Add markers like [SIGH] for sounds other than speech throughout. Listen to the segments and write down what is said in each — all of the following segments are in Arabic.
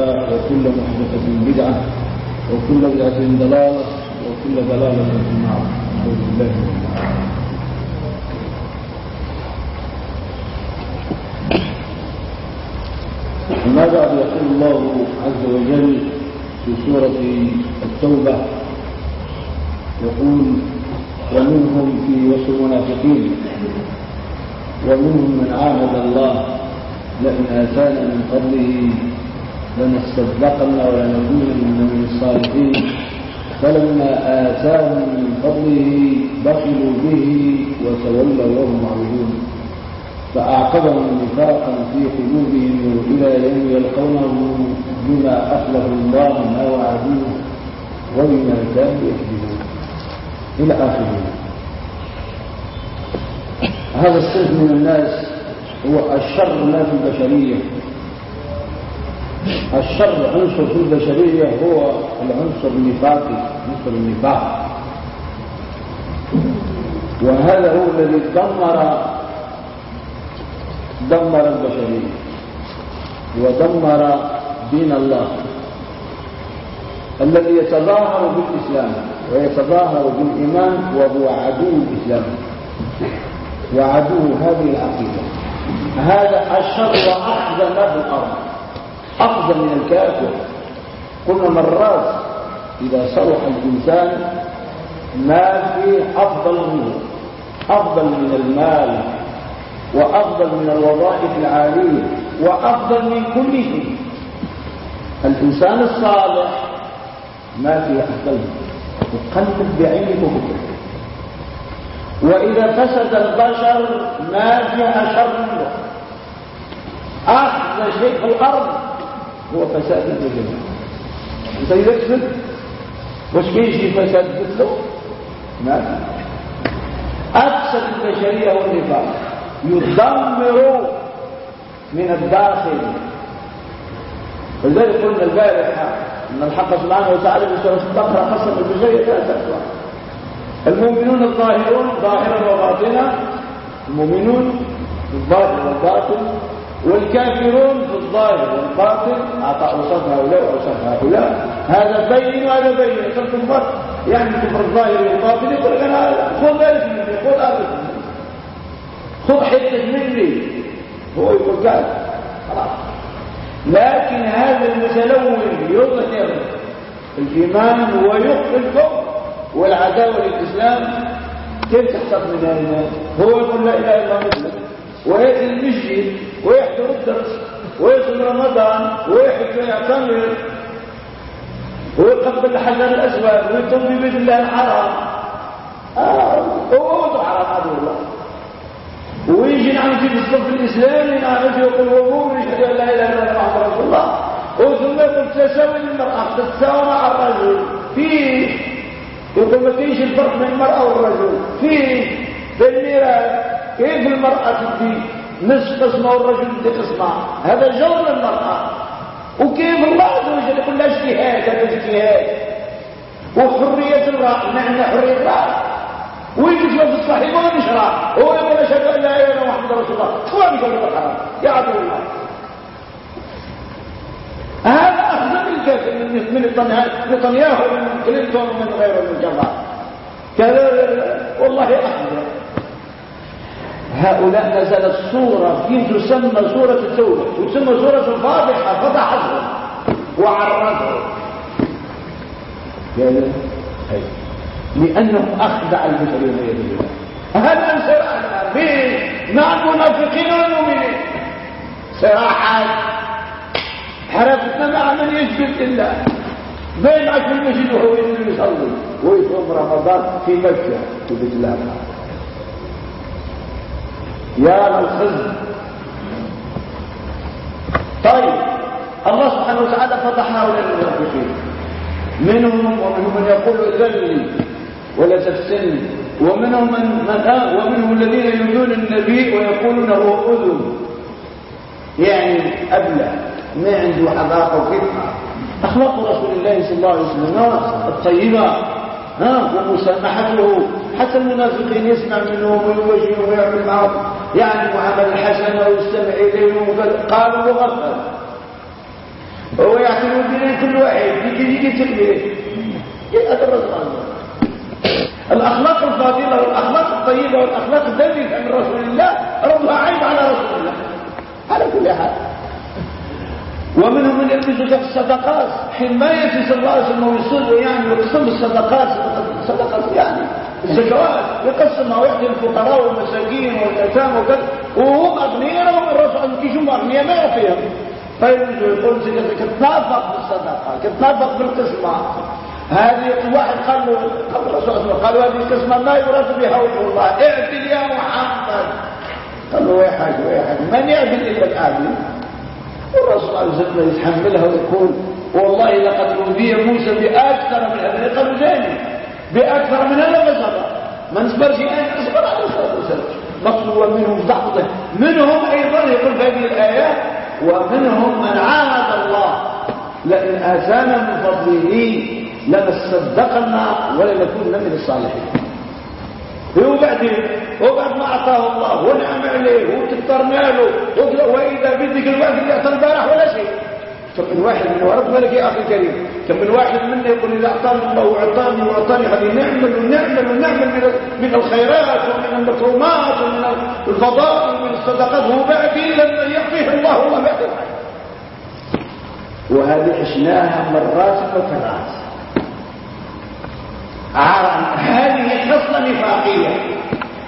وكل محدثة بدعة وكل بدعة ضلالة وكل ضلالة في النار. أعوذ بالله من أما بعد يقول الله عز وجل في سورة التوبة يقول ومنهم في وسط المنافقين ومنهم من عاهد الله لئن آتانا من فضله لنصدقن ولنكونن من الصالحين فلما آتاهم من فضله بخلوا به وتولوا وهم معرضون. فأعقبهم نفاقا في قلوبهم إلى يوم يلقونه بما أخلفوا الله ما وعدوه وبما كانوا يكذبون. إلى آخره. هذا الصنف من الناس هو الشر الناس البشرية. الشر عنصر في البشرية هو العنصر النفاقي عنصر النفاق. وهذا هو الذي دمر دمر البشرية ودمر دين الله الذي يتظاهر بالإسلام ويتظاهر بالإيمان وهو عدو الإسلام. وعدو هذه العقيدة. هذا الشر وأحزن له الأرض. أفضل من الكافر. قلنا مرات إذا صلح الإنسان ما فيه أفضل منه أفضل من المال وأفضل من الوظائف العالية وأفضل من كل شيء الإنسان الصالح ما فيه أفضل وقلب بعينك وبكرة وإذا فسد البشر ما فيها شر منه. أحسن شيء الأرض. هو فساد الجميع انت إذا كسبت واش كيجي فساد مثله ما افسد البشرية والنفاق يدمر من الداخل. ولذلك قلنا البارحة أن الحق سبحانه وتعالى في سورة البقرة قسم البشرية ثلاثة المؤمنون الظاهرون ظاهرا وباطنا. المؤمنون الظاهر والباطن. والكافرون في الظاهر والباطن وصف هؤلاء وصف هؤلاء. هذا بين وهذا بين. الفرق يعني كفر الظاهر والباطن يقول لك أنا خذ ذلك مني خذ أرض خذ حتة مني. هو يقول قال لكن هذا المتلون يظهر الإيمان ويخفي الكفر والعداوة للإسلام. كيف تحصل من هذا؟ هو يقول لا إله إلا الله. ويأتي المسجد ويحضر الدرس ويصوم رمضان ويعتمر ويقبل الحجر الأسود ويتم ببيت الله الحرام. آه هو حرام عدو الله ويجي نعم في الصف الإسلامي نعم يقول هو يشهد أن لا إله إلا الله محمد رسول الله. وثم يقول تساوي المرأة تتساوى مع الرجل. فيه. يقول ما فيش الفرق بين المرأة والرجل. فيه. بالميراث كيف المرأة تدي نصف قسمة والرجل يدي قسمة؟ هذا جور المرأة. وكيف الله عز وجل يقول لها اجتهاد هذا اجتهاد وحرية الرأي معنى حرية الرأي ويجي في الصحيح ولا يشرع هو يقول أشهد أن لا إله إلا الله محمد رسول الله. هو يقول الحرام يا عبد الله. هذا أخذ من من من نتنياهو ومن كلينتون ومن غيره من الجماعة. كذا والله اخذ هؤلاء نزلت سورة في تسمى سورة التوبة وتسمى سورة الفاضحة فضحتهم وعرضهم. لأنهم أخدع المسلمين يد الله هذا سراحة؟ مع المنافقين والمؤمنين سراحات حرفتنا مع من يثبت الله بين في المسجد وهو يصلي. ويصوم رمضان في مكة في يا الخزي طيب الله سبحانه وتعالى فضح هؤلاء المنافقين. منهم ومنهم من يقول ذلي ولا تفتني ومنهم من, من آه ومنهم الذين يؤذون النبي ويقولون هو أذن. يعني ابلى ما عنده حذاقه وكفه أخلاق رسول الله صلى الله عليه وسلم الطيبة. ها ومسامحته حتى المنافقين يسمع منهم ويوجههم ويعمل معهم. يعني معامله حسنه ويستمع إليهم قالوا وغفل هو يعتنوا بين كل واحد يجي تقبيه هذا الرسول. الأخلاق الفاضلة والأخلاق الطيبة والأخلاق الدنيا من رسول الله ربها عيب على رسول الله. على كل حال. ومنهم من يلبسك في الصدقات. يأتي صلى الله عليه وسلم يعني ويقسم الصدقات. الصدقات يعني. الزكوات يقسمها ويعطي الفقراء والمساكين والأيتام وكذا وهم أغنياء وهم الرسول كيشوفوا أغنياء ما يعطيهم فيرجو يقول سيدك كتنافق بالصدقة؟ كتنافق بالقسمة؟ هذه واحد قال له قال الرسول قال هذه القسمة ما يراد بها وجه الله. اعدل يا محمد. قال له ويحك ويحك من يعدل إلا العادل والرسول عليه وسلم يتحملها ويقول والله لقد أوذي موسى بأكثر من هذا. قالوا زاني بأكثر من هذا ما نصبرش أن أصبر على الصلاة مطلوب منهم ضعفه منهم أيضا يقول في هذه الآيات ومنهم من عاهد الله. لئن آتانا من فضله لنصدقن ولنكون من الصالحين. وبعدين وبعد ما أعطاه الله ونعم عليه وتكثرنا له وإذا بدك الوقت اللي اعطى البارح ولا شيء. كم من واحد من ورد ملك يا أخي الكريم. كم من واحد منا يقول إذا أعطاني الله وأعطاني وأعطاني هذه نعمل ونعمل ونعمل من من الخيرات ومن المكرمات ومن الفضائل ومن الصدقات. وبعدين لما يعطيه الله الله بعد. وهذه عشناها مرات وكرات هذه خصلة نفاقية.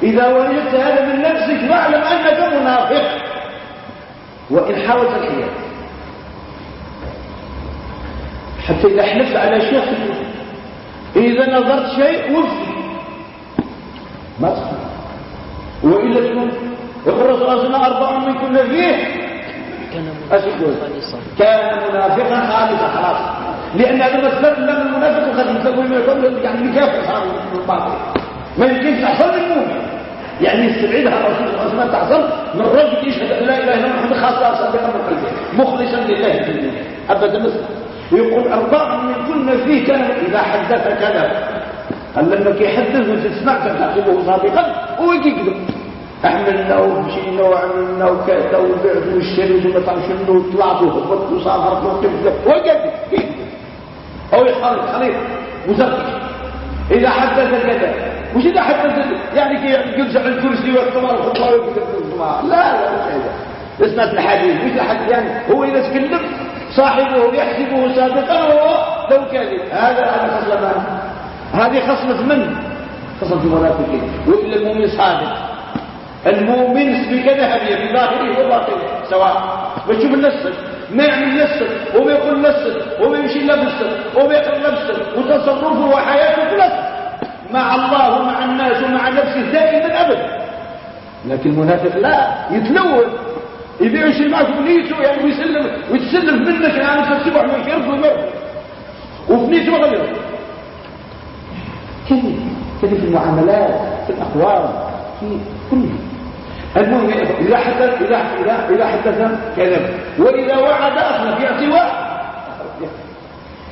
إذا وجدت هذا من نفسك فاعلم أنك منافق. وإن حاولت الحياة. حتى إذا حلفت على شيء إذا نظرت شيء وفي ما تخاف وإلا تكون يقول الرسول صلى الله عليه وسلم أربع من كل فيه كان منافقا خالصا خلاص. لأن هذا مثل لما المنافق الخبيث يقول يقول يعني الباطل ما يمكنش تحصل من المؤمن يعني يستبعدها الرسول صلى الله عليه وسلم تحصل من رجل يشهد أن لا إلا الله محمد خاصة صادقا من قلبه مخلصا لله. في الدنيا ابدا مثل ويقول من كنا فيه كان إذا حدث كذب قال لما كيحدث وتسمع تحسبه صادقا. ويكذب احملنا ومشينا وعملنا وكذا وبعت واشتريت وما تعرفش شنو وطلعت وهبطت وسافرت وكذب وكذب أو يخلط خليط مزرق إذا حدث كذا. مش إذا حدث يعني يجلس على الكرسي والثمار ويكتب الثمار لا لا مش هذا اسمع الحديث. مثل الحديث؟ يعني هو إذا تكلم صاحبه يحسبه سابقا وهو لو كذب هذا هذا خصلة هذه خصلة من؟ خصلة المنافقين وإلا المؤمن صادق. المؤمن بكذا هذه بظاهره وباطنه سواء. وشوف النسل ما يعمل نفسه وما يقول نفسه وما يمشي إلا بالسر وما يقول نفسه وتصرفه وحياته كلها مع الله ومع الناس ومع نفسه دائما أبدا. لكن المنافق لا يتلون. يبيع يشيل معك بنيته يعني ويسلم ويتسلم منك يعني تصبح من الشرك ويمر وبنيته غيره كيف؟ كيف في المعاملات في الاقوال في كله المهم إذا حدث إذا إذا إذا حدث كذب. وإذا وعد أخلف يأتي وعد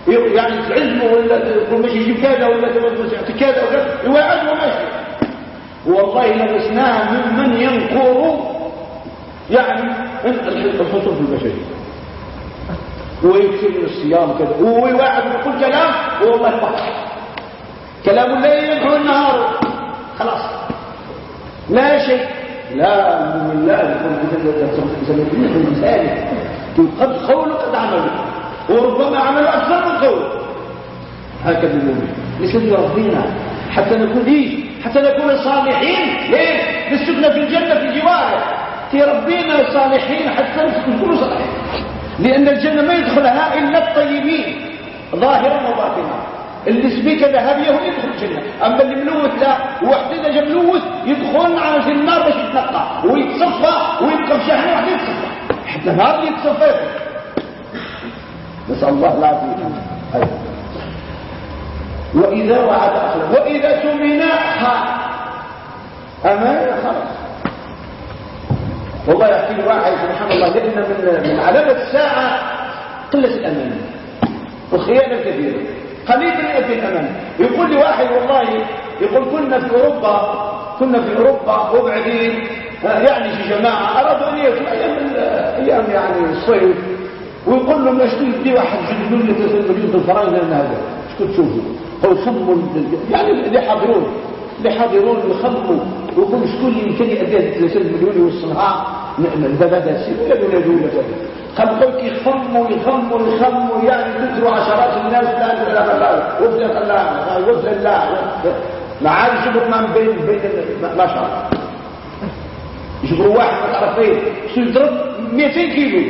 يعني تعزمه ولا تقول ماشي يجيب كذا ولا يعطي كذا وكذا يوعد وماشي والله لبسناها ممن ينكر يعني الحصول في البشرية. ويكثر من الصيام كذا؟ ويوعد بكل كلام والله بحث كلام الليل يدعو النهار. خلاص. لا شيء. لا من الله يكون المثال قد قول قد عمل. وربما عمل أكثر من قول. هكذا المؤمن نسأل ربنا. حتى نكون إيه؟ حتى نكون صالحين. ليه؟ نسكن في الجنة في جواره. في ربنا صالحين حتى نكون صالحين. لأن الجنة ما يدخلها إلا الطيبين ظاهرا وباطنا اللي سبيكه ذهبيه يدخل الجنة. أما اللي ملوث لا واحد إذا جا ملوث يدخل على في النار باش يتنقى ويتصفى ويبقى في شهر واحد يتصفى. حتى نهار يتصفى. نسأل الله العافية. أيوة. وإذا وعد اخلف وإذا سمن أمان خلاص. والله يحكي واحد سبحان الله لأن من من علامة الساعة قلة الأمان والخيانة الكثيرة. قليل أجل الأمان. يقول لي واحد والله يقول كنا في أوروبا كنا في أوروبا وبعدين يعني في جماعة أرادوا أن أيام, أيام يعني الصيف. ويقول لهم اش تدي واحد جد مليون الفرنك لأن هذا. اش تشوفوا قالوا خموا يعني اللي حاضرون اللي حاضرون يخموا ويقول شكون اللي يمكن يأديها 3 مليون يوصلها هذا الشيء ولا ولا ولا خلقوا يخموا يخموا يخموا يعني تذكروا عشرات الناس لا لا لا وفد الله وفد الله ما عاد يشوفوا ما بين بين ما شاء الله. يشوفوا واحد ما تعرف فين شو يضرب؟ 200 كيلو.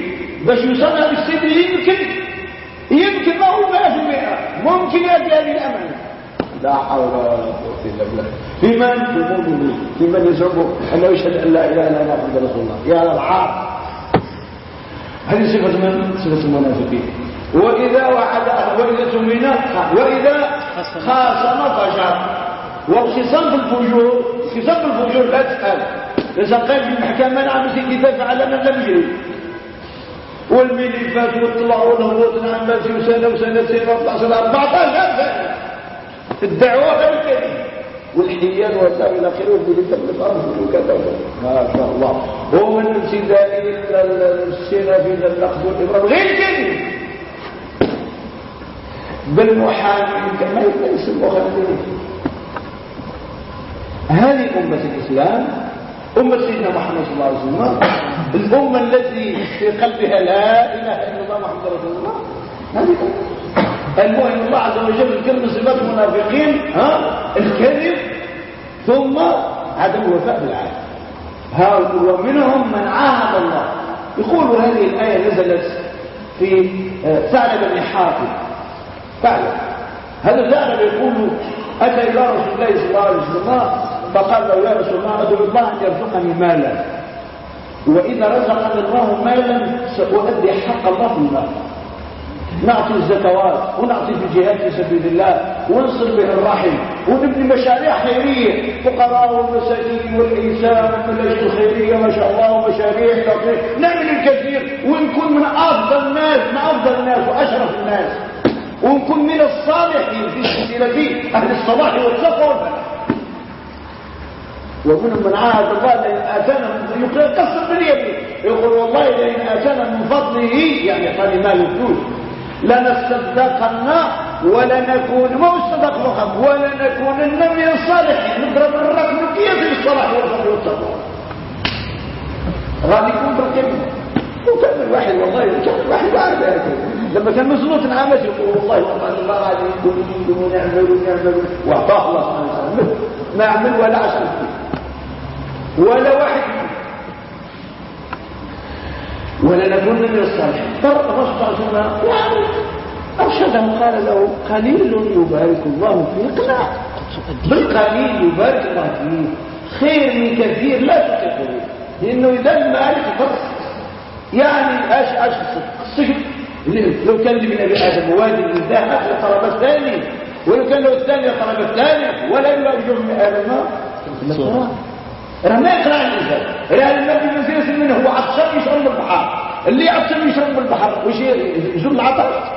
باش يوصل هذا السن يمكن. يمكن ما هو 100% ممكن يأتي هذه الأمانة. لا حول ولا قوة إلا بالله. في من؟ في في من يزعم أنه يشهد أن لا إله إلا الله محمد رسول الله. يا للعار هذه صفة من؟ صفة المنافقين. وإذا وعد وإذا تمنى وإذا خاصم فجر والخصام في الفجور خصام في الفجور لا تسأل إذا قال في المحكمة نعم كتاب على من لم يجري. والملفات والطلع والهبوط نعم في سنة وسنتين 14 14 سنة الدعوة غير كذب والحيان وسائل إلى اخره وبدت الأرض. وكذا ما شاء الله. هو من امتداء السنة في النقد والابرام غير كذب. بالمحامي. كما ليس المخالفين هذه أمة الإسلام. أمة سيدنا محمد صلى الله عليه وسلم. الأمة التي في قلبها لا إله إلا الله محمد رسول الله. هذه المهم الله عز وجل ذكر من صفات المنافقين ها الكذب ثم عدم الوفاء بالعهد هؤلاء ومنهم من عاهد الله. يقول هذه الآية نزلت في آه، ثعلب بن حافظ ثعلب. هذا ثعلب يقول أتى إلى رسول الله صلى الله عليه وسلم؟ فقال له يا رسول الله أدعو الله أن يرزقني مالا. وإذا رزقني الله مالا سأؤدي حق الله في المال نعطي الزكوات ونعطي في الجهاد في سبيل الله ونصل به الرحم ونبني مشاريع خيرية. فقراء والمساكين والإنسان والملاجئ الخيرية ما شاء الله ومشاريع تطريق نعمل الكثير ونكون من أفضل الناس من أفضل الناس وأشرف الناس. ونكون من الصالحين في سلسلة أهل الصلاح والفلاح ومنهم من عاهد الله لئن آتانا يقسم باليمين. يقول والله لئن آتانا من فضله يعني قال ما يفلوس لنصدقن ولنكون ما الصدق فقط ولنكونن من الصالحين نضرب الرقم كيف الصلاح والفضل والتقوى غادي يكون بالكلمة وكان الواحد والله كان الواحد عارف لما كان مزنوط نعمت يقول والله الله غادي يقول ونعمل ونعمل. واعطاه الله سبحانه وتعالى. ما عمل ولا عشان ولا واحد ولا نكون من الصالحين فرق يعني أرشده. قال له قليل يبارك الله فيه اقنع بالقليل يبارك الله فيه خير من كثير لا تكفره لأنه إذا المالك فرق يعني إيش إيش السجن لو كان من أبي آدم وادي من ذهب لطلب الثاني. ولو كان له الثاني طلب الثاني. ولا يجوز من آدم راه ما. يقرا الانسان راه النبي مزيس منه هو عطشان يشرب البحر اللي عطشان يشرب البحر وش يزول العطش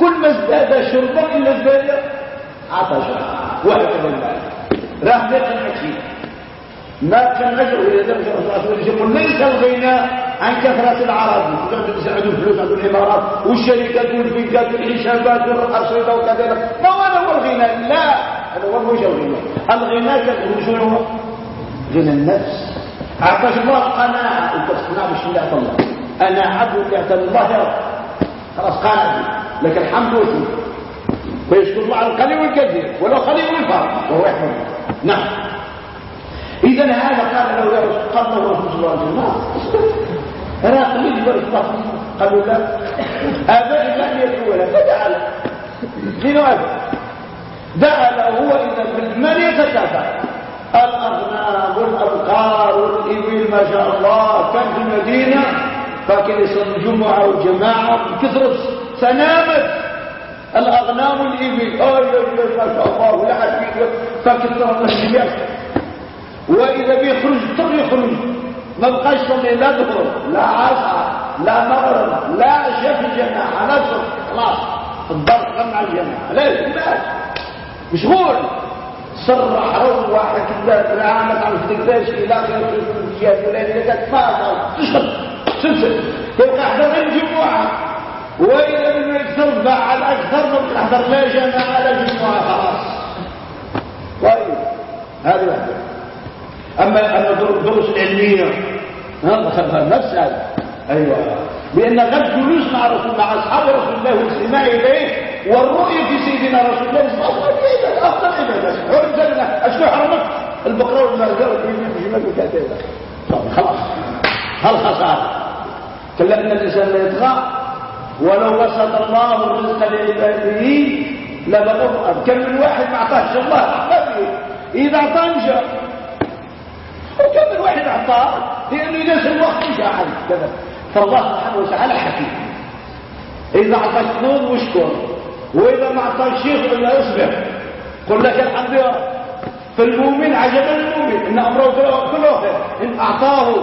كل ازداد شربا الا ازداد عطشا وهكذا المال راه ما يقنعك فيه ما كان ذلك الرسول يقول ليس الغنى عن كثرة العرب. عندهم فلوس عندهم الامارات والشركات والفنكات والحسابات والأرصدة وكذا. ما هو الغنى؟ لا. هذا هو مش الغنى. الغنى كان غنى النفس. عطاش الله. قناعة وتقنع بالله الله. أنا عبد الله خلاص قناعة لك الحمد والشكر فيشكر الله على القليل والكثير ولو قليل والفرق وهو يحمد. نعم. إذا هذا قال له يا رسول قال له رسول الله عليه وسلم أنا قليل يبارك الله قالوا لا. أبا لم يدعو له فدعا له أبا دعا له هو إذا بالمال يتكافى الأغنام والأبقار والإبل ما شاء الله كان في المدينة فكان يصلي الجمعة والجماعة كثرة سنامت الأغنام والإبل أي ما شاء الله ولا حد فكثرة الناس وإذا بيخرج طب يخرج. ما بقاش صلي لا ظهر لا عصر لا مغرب لا عشاء في الجماعة نصر خلاص الضرب مع الجماعة. لا مشغول. صرح روح كذا العامة عن الدكتاش إلى آخر الجهة الفلانية كانت فاضة تشرب سلسل يبقى حضر الجمعة وإذا لم يكثر فعل أكثر من الأحضر ليش أنا على جمعة خلاص. طيب هذه واحدة. أما الدروس العلمية نفس هذا. أيوة. لأن غد جلوس مع رسول مع أصحاب رسول الله والاستماع إليه والرؤية في سيدنا رسول الله صلى الله عليه وسلم أفضل عبادة. حرم سنة أشكو حرمك. البقرة والمرزة والجميع في جمال الكاتبة. خلاص. هل خسارة كلا أن الإنسان لا يطغى. ولو بسط الله الرزق لعباده لبغوا كم من واحد ما اعطاهش الله. إذا أعطاه مشى وكم من واحد أعطاه لأنه ينسى الوقت مشى أحد. كذا. فالله سبحانه وتعالى حكيم. إذا أعطاك نور واشكر وإذا ما أعطاك شيخ إلا اصبر قل لك الحمد لله. فالمؤمن عجبا المؤمن إن أمره كله خير. إن أعطاه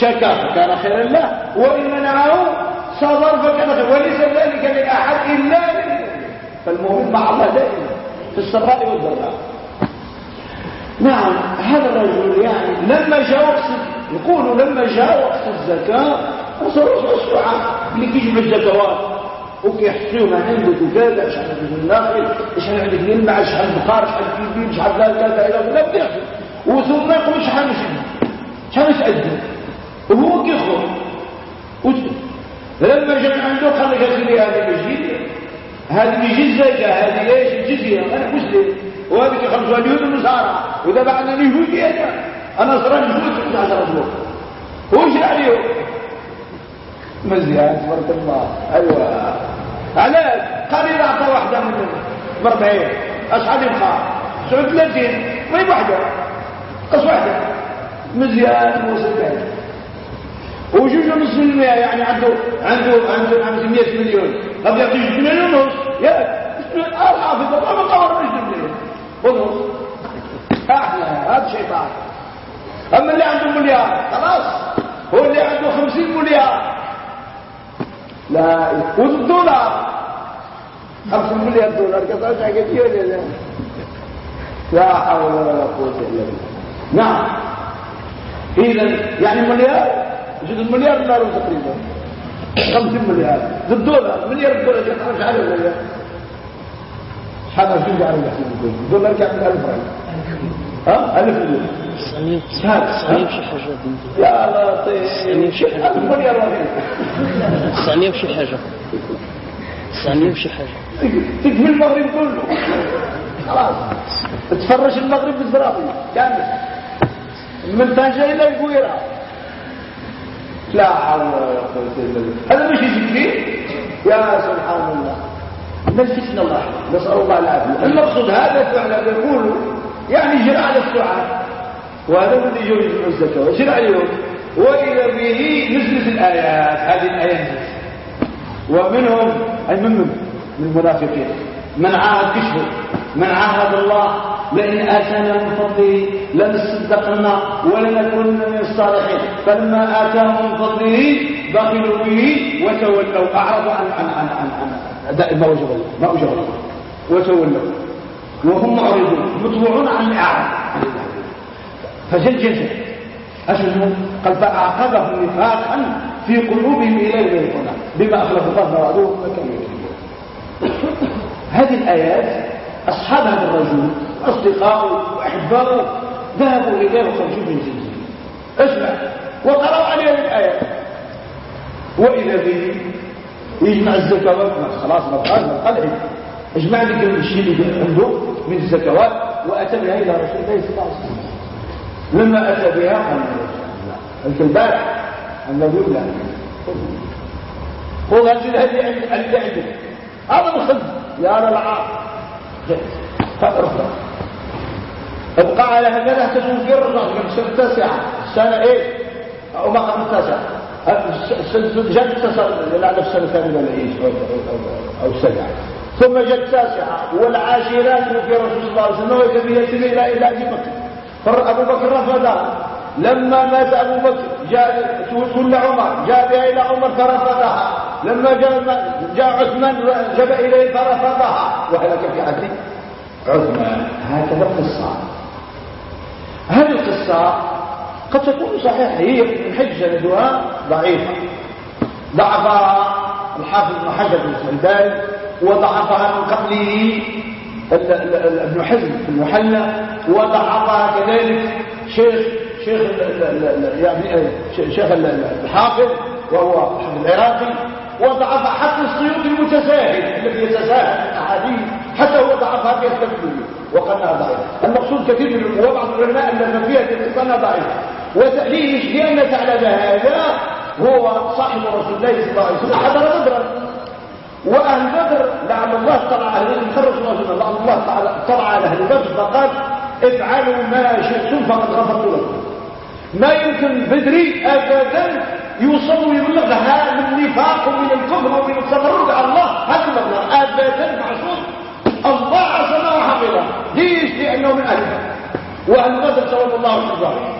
شكر. فكان خيرا له. وإن منعه صبر فكان خير وليس ذلك لأحد إلا لله فالمؤمن مع الله دائما في السراء والضراء. نعم هذا الرجل يعني لما جاء وقت يقولوا لما جاء وقت الزكاة صاروا السعاء اللي كيجيب الزكوات وكيحصيوا ما عندك وكذا شحال عندك الناقل شحال عندك الماء شحال البقار شحال الكبير شحال لا كذا إلى بيحصي وثم يقول شحال نشد شحال نتأدب وهو كيخرج لما جاء عنده قال لك سيدي هذه الجزية هذه الجزية هذه إيش؟ الجزية أنا مسلم. وهذه كيخرجوا اليهود والنصارى. واذا بعد اليهودية أنا. نصراني يهود في هذا الرجل وش عليهم؟ مزيان تبارك الله. أيوه. علاش قال اذا أعطى واحدة من مربعين اشحال يبقى 39 وين واحدة قص واحدة. مزيان وصل وجوج ونص المئة يعني عنده عنده عنده عنده 100 مليون. غادي يعطي جوج مليون ونص يا الحافظ ما قرر جوج مليون. ونص أحلى هذا شيطان أما اللي عنده مليار خلاص. هو اللي عنده 50 مليار. لا والدولار 50 مليار دولار كثرت كثير لا لا حول ولا قوة إلا بالله. نعم. اذا يعني مليار؟ جزء المليار دولار تقريبا. 50 مليار. الدولار مليار دولار كثرت على المليار شحال شنو على الدولار كان 1000 فرنك ها؟ 1000 دولار تسعمية وشي حاجة يا لطيف. شي حاجة. مليار تسعمية وشي حاجة. تكفي المغرب كله. خلاص. تفرش المغرب بالزرافي كامل. من طنجة إلى الكويرة لا حول ولا قوة إلا بالله. هذا مش ذكري يا سبحان الله. ما الله؟ نسأل الله العافية. المقصود هذا فعلا يقول يعني جرى على السعاد وهذا هو اللي يجوز الزكاة. وجرى عليهم وإذا به نزلت الآيات هذه الآيات ومنهم من من من المنافقين من عاهد كشفه. من عاهد الله لئن آتانا من فضله لنصدقن ولنكن من الصالحين. فلما آتاهم من فضله بخلوا به وتولوا. أعرضوا عن عن عن عن, عن ما وجب الله ما وجب الله. وتولوا. وهم معرضون مطبوعون عن الأعراض فجل أشهد قال فأعقبهم نفاقا في قلوبهم إلى يوم بما أخلف الله ما كانوا هذه الآيات أصحاب هذا الرجل أصدقاؤه وأحباؤه ذهبوا إليه وخرجوا من زلزال اسمع وقرأوا عليه الآيات وإذا به يجمع الزكوات. خلاص ما بقاش ما بقى اجمع لك الشيء اللي عنده من الزكوات وأتى بها إلى رسول الله صلى الله عليه وسلم. لما أتى بها قال قلت البارح النبي لا خذ هذه اللي عندك هذا مخزن يا للعار فرفض ابقى على هكذا تسوفر الرغم السنة التاسعة. السنة إيه؟ أو ما قبل التاسعة. جت اتصل لعل السنة الثانية ولا إيش؟ أو السبعة ثم جت التاسعة. والعاشرات في رسول الله صلى الله عليه وسلم وكبيرة إلى إلى أبي بكر. فابو بكر رفضها لما مات أبو بكر جاء كل عمر جاء بها إلى عمر فرفضها. لما جاء جاء عثمان جاء إليه فرفضها. وهلك في عهد عثمان هكذا القصة هذه القصة قد تكون صحيحة هي من حيث سندها ضعيفة. ضعفها الحافظ بن حجر بن الباري وضعفها من قبله ابن حزم في المحلى وضعفها كذلك شيخ شيخ يعني شيخ الحافظ وهو العراقي وضعف حتى السيوطي المتساهل الذي يتساهل الاحاديث حتى هو ضعفها في التفسير وقالنا ضعيف. المقصود كثير من وبعض العلماء أن فيها قالنا ضعيف. وتأليش لأن تعلم هذا هو صاحب رسول الله صلى الله عليه وسلم حضر بدرا. وأهل بدر لعل الله طلع رسول الله صلى الله طلع على أهل بدر فقال افعلوا ما شئتم فقد غفرت لكم. ما يمكن بدري أبدا يوصل ويبلغ هذا النفاق من الكفر ومن التمرد على الله. هذا المبلغ أبدا معصوم. الله عصمه وحفظه ليش؟ لأنه من أهل وأهل بدر صلى الله وسلم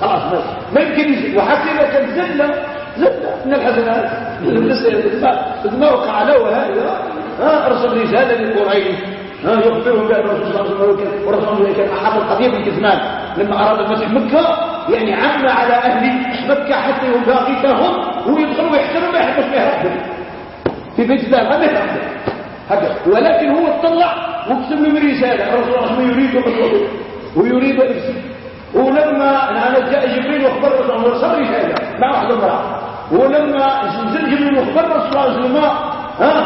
خلاص بس ما يمكن إذا كان زدنا زدنا. من الحسنات ما وقع له هذا أرسل رسالة لقريش يخبرهم بأن الرسول صلى الله عليه وسلم كان أحد القضية بالكتمان لما أراد المسيح مكة يعني عم على أهل مكة حتى يباغتهم ويدخلوا ويحترموا ما يحبش ما في بيت الله ما يهرب هكذا. ولكن هو اطلع وقسم من رسالة الرسول صلى الله يريد ويريد إرسال ولما أنا جاء جبريل وأخبر رسول الله ورسل رساله مع واحد امراه ولما جبريل وأخبر رسول الله صلى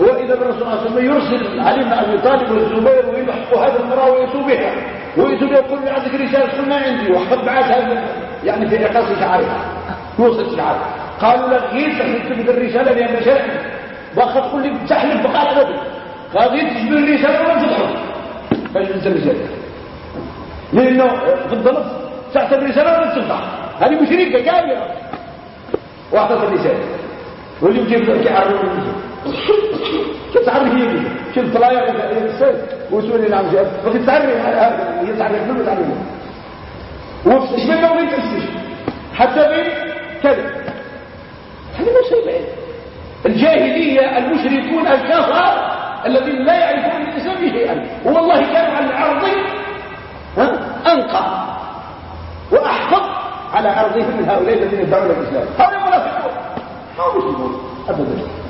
ها واذا الرسول صلى الله عليه وسلم يرسل علي بن أبي طالب والزبير ويلحق هذه المرأة ويتوا بها. ويتوا يقول لي عندك رسالة ما عندي. وقد بعث هذا يعني في اقاص شعارها يوصل شعارها قالوا له غير تكتب الرسالة لأن شرعي واخذ كل تحلف بقال ابدا قال تجبر الرسالة ولا تدخل. فاش نزل الرسالة. لأنه في الضبط ساعه الرسالة ما تفتح هذه مشركة كامله واحدة الرسالة. واللي يجيب لك يعرف كيف تعرف هي؟ شوف طلايا السيد وسولي نعم جاب؟ فكي تعرف هي تعرف كله تعرف وش ما وين تسجل حتى بين كذا. هذا ما شيء بعيد. الجاهلية المشركون الكفار الذين لا يعرفون الاسلام شيئا والله كانوا على العرض أنقى. وأحفظ على أرضهم من هؤلاء الذين يدعون الإسلام. هؤلاء منافقون. ما مسلمون أبدا.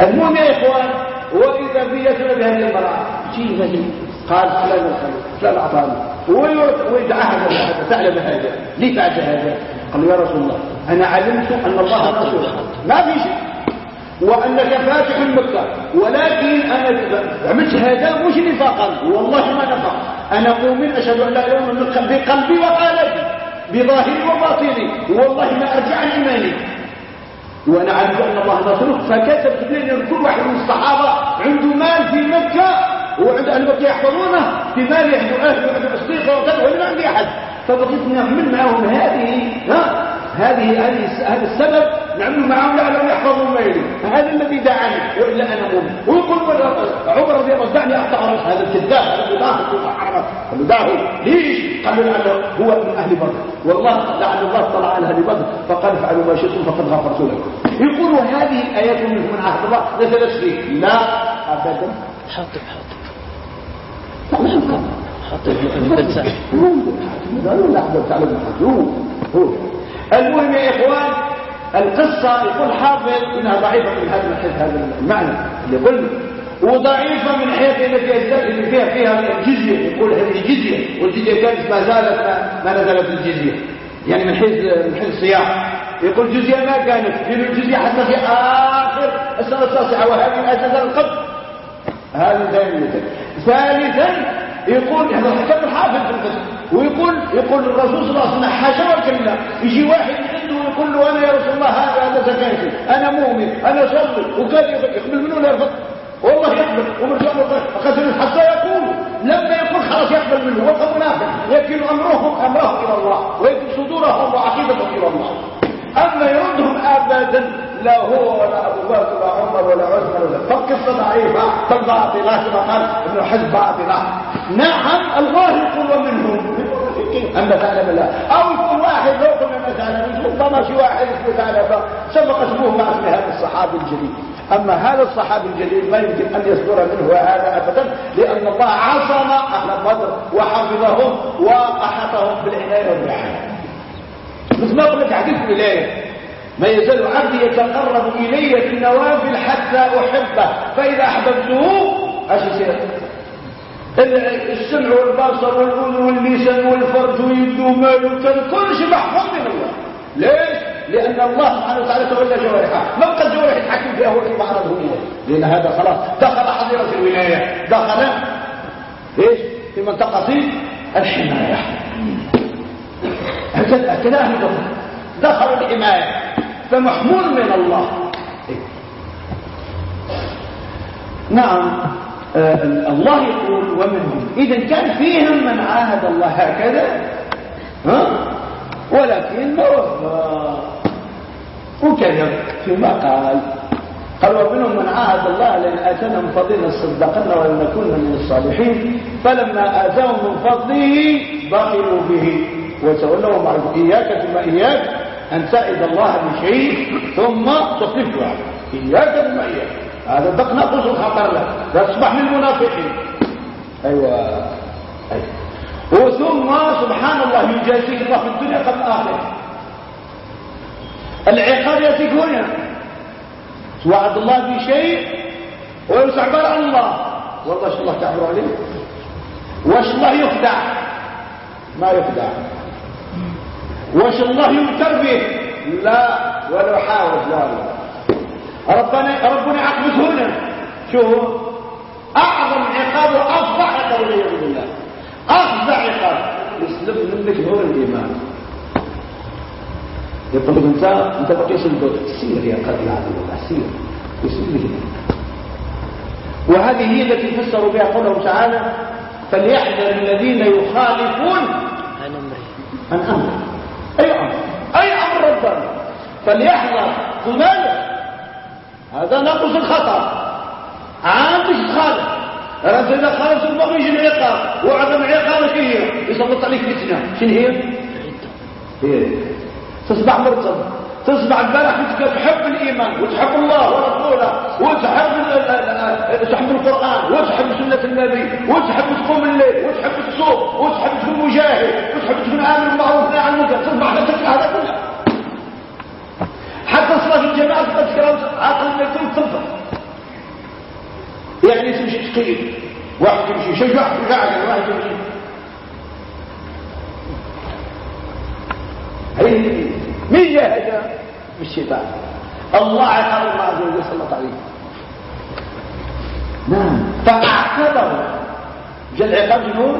المهم يا إخوان وإذا بيتنا بهذه المرأة غريب. قال فلان فلان أعطاني. ويدعى هذا تعلم هذا ليه فعل هذا؟ قال يا رسول الله أنا علمت أن الله رسول. ما في شيء. وأنك فاتح مكة ولكن أنا عملت هذا مش نفاقا والله ما نفاق أنا مؤمن أشهد أن لا إله إلا الله بقلبي وقالبي بظاهري وباطني. والله ما أرجع عن إيماني. وأنا عارف أن الله نصره فكتبت لي كل واحد من الصحابة عنده مال في مكة وعند أهل مكة يحفظونه؟ في مال يحفظ أهل وعند الصديقة وكذا ولا عندي أحد؟ فبقيت نعمل معهم هذه ها؟ هذه هذا السبب نعمل معهم لعلهم يحفظوا مالي هذا الذي دعاني. والا أنا مؤمن. ويقول عمر رضي الله عنه رأس هذا الكذاب. له دعه ليش؟ قال لعله هو من أهل بدر. والله لعل الله طلع على أهل بدر. فقال افعلوا ما شئتم فقد غفرت لكم. يقول هذه آيات منكم من عهد الله نزلت فيه. لا ابدا. حاطب حاطب المهم يا إخوان القصة يقول حافظ إنها ضعيفة من حيث هذا المعنى اللي قلنا وضعيفة من حيث فيها اللي فيها فيها الجزية يقول هذه جزية والجزية كانت ما زالت ما نزلت الجزية. يعني من حيث من حيث الصياح يقول جزية ما كانت لأن الجزية حتى في آخر السنة التاسعة وهذه أساس القبض هذا ثانيا ثالثا يقول هذا الحكم الحافظ في القصة. ويقول يقول الرسول صلى الله عليه وسلم حاشا وكلا يجي واحد عنده ويقول له أنا يا رسول الله هذا هذا زكاتي. أنا مؤمن أنا صلي وكان يقبل منه ولا يرفض؟ والله يقبل. ومرجع قتل حتى يقول لما يقول خلاص يقبل منه. وهو منافق. يكل امرهم أمرهم إلى الله. ويكل صدورهم وعقيدتهم إلى الله. أما يردهم ابدا لا هو ولا أبو بكر ولا عمر ولا عثمان ولا فالقصة ضعيفه فالباطله كما قال ابن حزب باطله نعم الله يقول منهم. أما تعلم الله أو يكون واحد لو كنا مثلا ربما في واحد اسمه ثعلبة سبق اسمه مع اسم هذا الصحابي الجليل. أما هذا الصحابي الجليل ما يمكن أن يصدر منه هذا أبدا لأن الله عصم أهل بدر وحفظهم وأحاطهم بالعناية والرعاية مثل ما قلت حديث الولاية. ما يزال عبدي يتقرب إلي في النوافل حتى أحبه. فإذا أحببته إيش يصير السمع والبصر والأذن واللسان والفرج واليد ومال كل شيء محفوظ من الله. ليش؟ لأن الله سبحانه وتعالى تولى جوارحه. ما بقى الجوارح يتحكم فيها هو كيف عرضه لأن هذا خلاص. دخل حظيرة الولاية. دخل. إيش؟ في منطقة الحماية. هكذا أهل دخل الحماية. فمحمول من الله. نعم آه الله يقول ومنهم. إذا كان فيهم من عاهد الله هكذا ها؟ ولكن وفى وكذب فيما قال؟ قال ومنهم من عاهد الله لئن اتانا من فضله صدقنا ولنكون من الصالحين فلما آتاهم من فضله بخلوا به وتولوا معرفوا إياك ثم إياك. أن تساعد الله بشيء ثم تصرفه إياك ثم اياك هذا دق نقص الخطر لك. تصبح من المنافقين. أيوه. أيوه وثم سبحان الله يجازيك الله في الدنيا قبل الآخرة. العقاب يأتيك هنا. وعد الله بشيء ويستعبر عن الله. والله إيش الله تعبر عليه. واش الله يخدع؟ ما يخدع. واش الله يمكر به لا ولو حاول لا ربنا ربنا عقبت هنا شوفوا أعظم عقاب وافظع عقاب والعياذ بالله. افظع عقاب. يسلب منك نور الإيمان. يقول أنت أنت بقي صندوق سير يا قتل عدو الله سير. يسير وهذه هي التي فسروا بها قوله تعالى فليحذر الذين يخالفون عن امره عن امره اي أمر اي أمر ربنا فليحذر. ماذا هذا نقص الخطر عام مش تخالف رد اذا خالف البغي يجي العقاب. وعدم العقاب شنو هي؟ يسلط عليك فتنة. شنو هي؟ هي تصبح مرتب تصبح البارح تحب الإيمان وتحب الله ورسوله وتحب تحب القرآن وتحب سنة النبي وتحب تقوم الليل وتحب تصوم وتحب تكون مجاهد وتحب تكون عامل بالمعروف ونهي عن المنكر. تصبح هذا كله. حتى صلاه الجماعه تذكر عقل ما يكون تنفق يعني تمشي تقيل واحد يمشي شجع قاعد واحد يمشي مين جاهد بالشيطان. الله عقاب الله عز وجل سلط عليه نعم. فاعتبر جاء العقاب شنو؟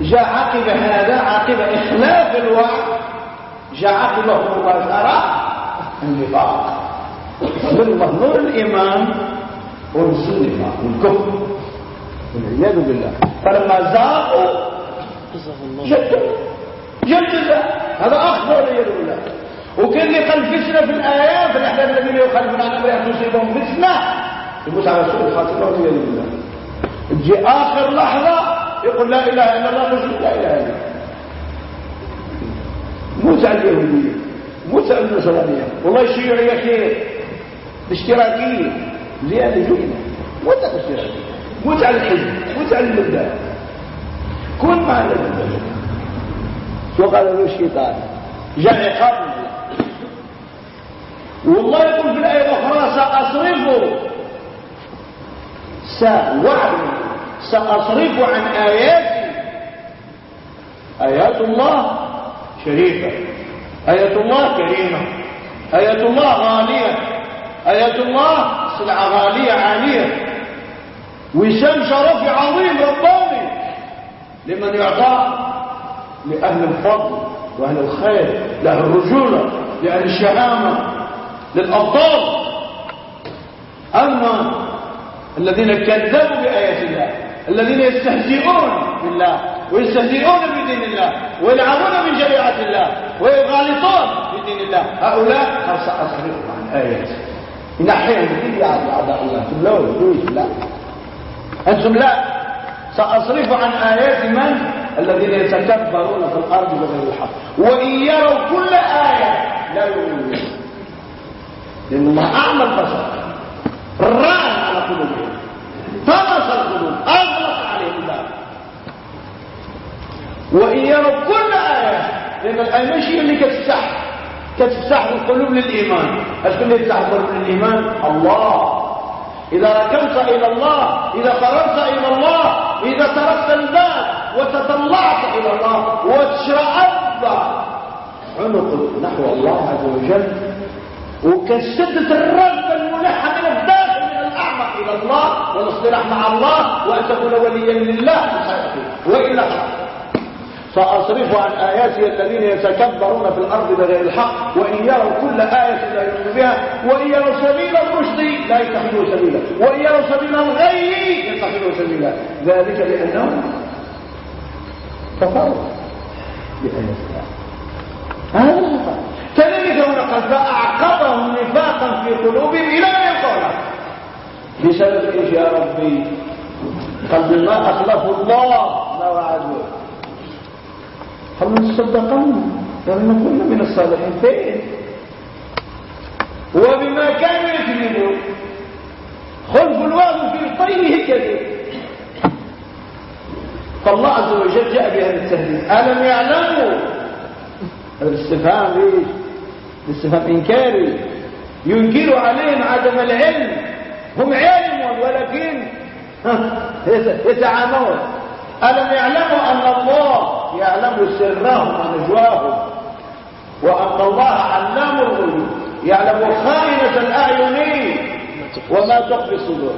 جاء عقب هذا عقب إخلاف الوعد. جاء عقبه. مباشره النفاق الله نور الايمان ونسوا النفاق والكفر والعياذ بالله فلما زاقوا جدوا جدوا هذا اخبر والعياذ بالله وكان اللي قال فتنه في الايات الاحداث الذين يخالفون عن امره تصيبهم فتنه يموت على سوء الخاتمه والعياذ بالله تجي اخر لحظه يقول لا اله الا الله رسول لا اله الا الله موت على على النصرانيه والله الشيوعيه خير الاشتراكيه زياده جيده موت على الاشتراكيه موت على الحزب موت على البلدان كن مع البلدان شو قال له الشيطان؟ جاء عقاب. والله يقول في الآية الأخرى سأصرف سأوعد سأصرف عن آياتي. آيات الله شريفة. آيات الله كريمة آيات الله غالية آيات الله سلعة غالية عالية وسام شرف عظيم رباني لمن يعطى لأهل الفضل وأهل الخير لأهل الرجولة لأهل الشهامة للأبطال أما الذين كذبوا بآيات الله الذين يستهزئون بالله ويستهزئون بدين الله ويلعبون من شريعة ويغالطون بدين الله. هؤلاء سأصرفهم عن آياتي نحيهم بدين أعداء الله أنتم لا وجود لا. أنتم لا. سأصرف عن آيات من؟ الذين يتكبرون في الأرض بغير الحق. وإن يروا كل آية لا يؤمنون. لأن الله أعمى البشر ران على قلوبهم. طمس القلوب أغلق عليهم الباب وإن يروا كل آية لأن الآية ماشي اللي كتفتح كتفتح القلوب للإيمان. شكون اللي يفتح القلوب للإيمان؟ الله. إذا ركنت إلى الله إذا قررت إلى الله إذا تركت الباب وتطلعت إلى الله وتشرأب عنقك نحو الله عز وجل. وكشدة الرغبة الملحة من الداخل من الأعمق إلى الله. والاصطلاح مع الله. وأن تكون وليا لله. وإلا سأصرف عن آياتي الذين يتكبرون في الأرض بغير الحق وإن يروا كل آية لا يؤمنوا بها وإن يروا سبيل الرشد لا يتخذوا سبيلا وإن يروا سبيل الغي يتخذوا سبيلا. ذلك لأنهم كفروا بآيات الله. هذا كذلك هنا قال فأعقبهم نفاقا في قلوبهم إلى أن يقول بسبب إيش يا ربي؟ قال بما أخلفوا الله ما وعدوه. قالوا تصدقون لأن كنا من الصالحين. فين؟ وبما كانوا يكذبون. خلف الواضح في طيه كذب فالله عز وجل جاء بهذا التهديد. ألم يعلموا؟ الاستفهام ليش الاستفهام إنكاري. ينكر عليهم عدم العلم. هم علمون ولكن [LAUGHS] يتعامون ألم يعلموا أن الله يعلم سرهم ونجواهم؟ وأن الله علام الغيوب يعلم خائنة الأعين وما تخفي الصدور.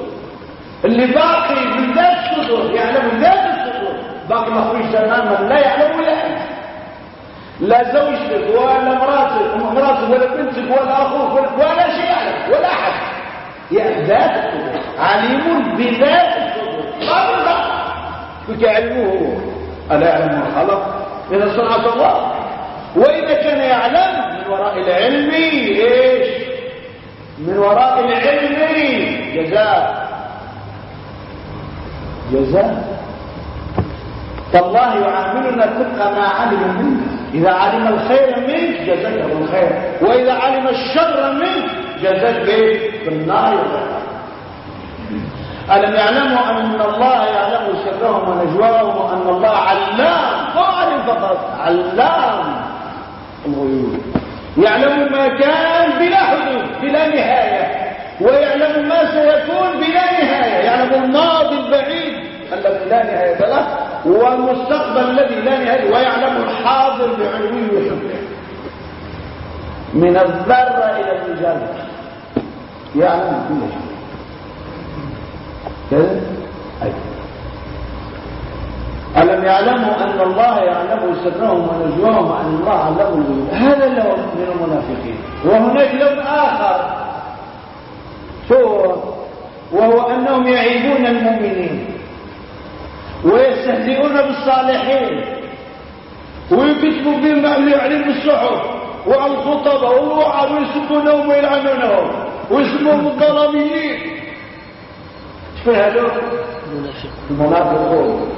اللي باقي من ذات الصدور يعلم ذات الصدور. باقي مخفيش تماما لا يعلم إلا أنت. لا زوجتك ولا مراتك مراتك ولا بنتك ولا أخوك ولا, ولا شيء يعلم ولا أحد. يعني ذات الصدور. عليم بذات الصدور. علمه ألا يعلم ما خلق؟ إذا صنعة الله وإذا كان يعلم؟ من وراء العلم إيش؟ من وراء العلم جزاء. جزاء. فالله يعاملنا طبق ما علم منك. إذا علم الخير منك جزاك الخير. وإذا علم الشر منك جزاك بالنار ألم يعلموا أن الله يعلم سرهم ونجواهم وأن الله علام فعل فقط علام. الغيوب يعلم ما كان بلا حدود بلا نهاية. ويعلم ما سيكون بلا نهاية. يعلم الماضي البعيد الذي لا نهاية له والمستقبل الذي لا نهاية ويعلم الحاضر بعلوه وحبه من الذرة إلى الرجال. يعلم كل شيء. كذا أي ألم يعلموا أن الله يعلم سرهم ونجواهم وأن الله علم الغيوب هذا اللون من المنافقين. وهناك لون آخر. شو وهو أنهم يعيبون المؤمنين. ويستهزئون بالصالحين. ويكتبوا بهم ما يعلم بالصحف والخطبة والوعظ ويسبونهم ويلعنونهم. ويسموهم الظلاميين. هذول المنافقون.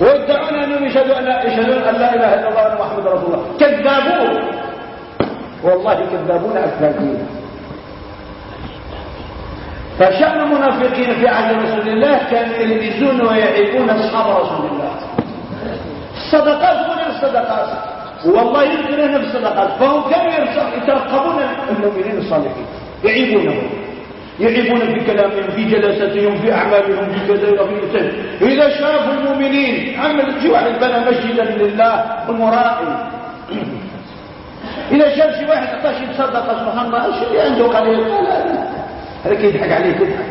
ويدعون أنهم يشهدون أن لا إله إلا الله وأن محمد رسول الله. كذابون. والله كذابون أكذابين. فشأن المنافقين في عهد رسول الله كانوا يلبسون ويعيبون أصحاب رسول الله. الصدقات وغير الصدقات والله يذكر هنا بالصدقات فهم كانوا يترقبون المؤمنين الصالحين. يعيبونهم. يعيبون في كلامهم في جلساتهم في أعمالهم في كذا وفي إذا شافوا المؤمنين عمل تجي واحد بنى مسجدا لله المرائي. [CLEARS THROAT] إذا شاف شي واحد عطاش يتصدق سبحان الله إيش اللي عنده قليل؟ لا لا هذا يضحك عليه يضحك.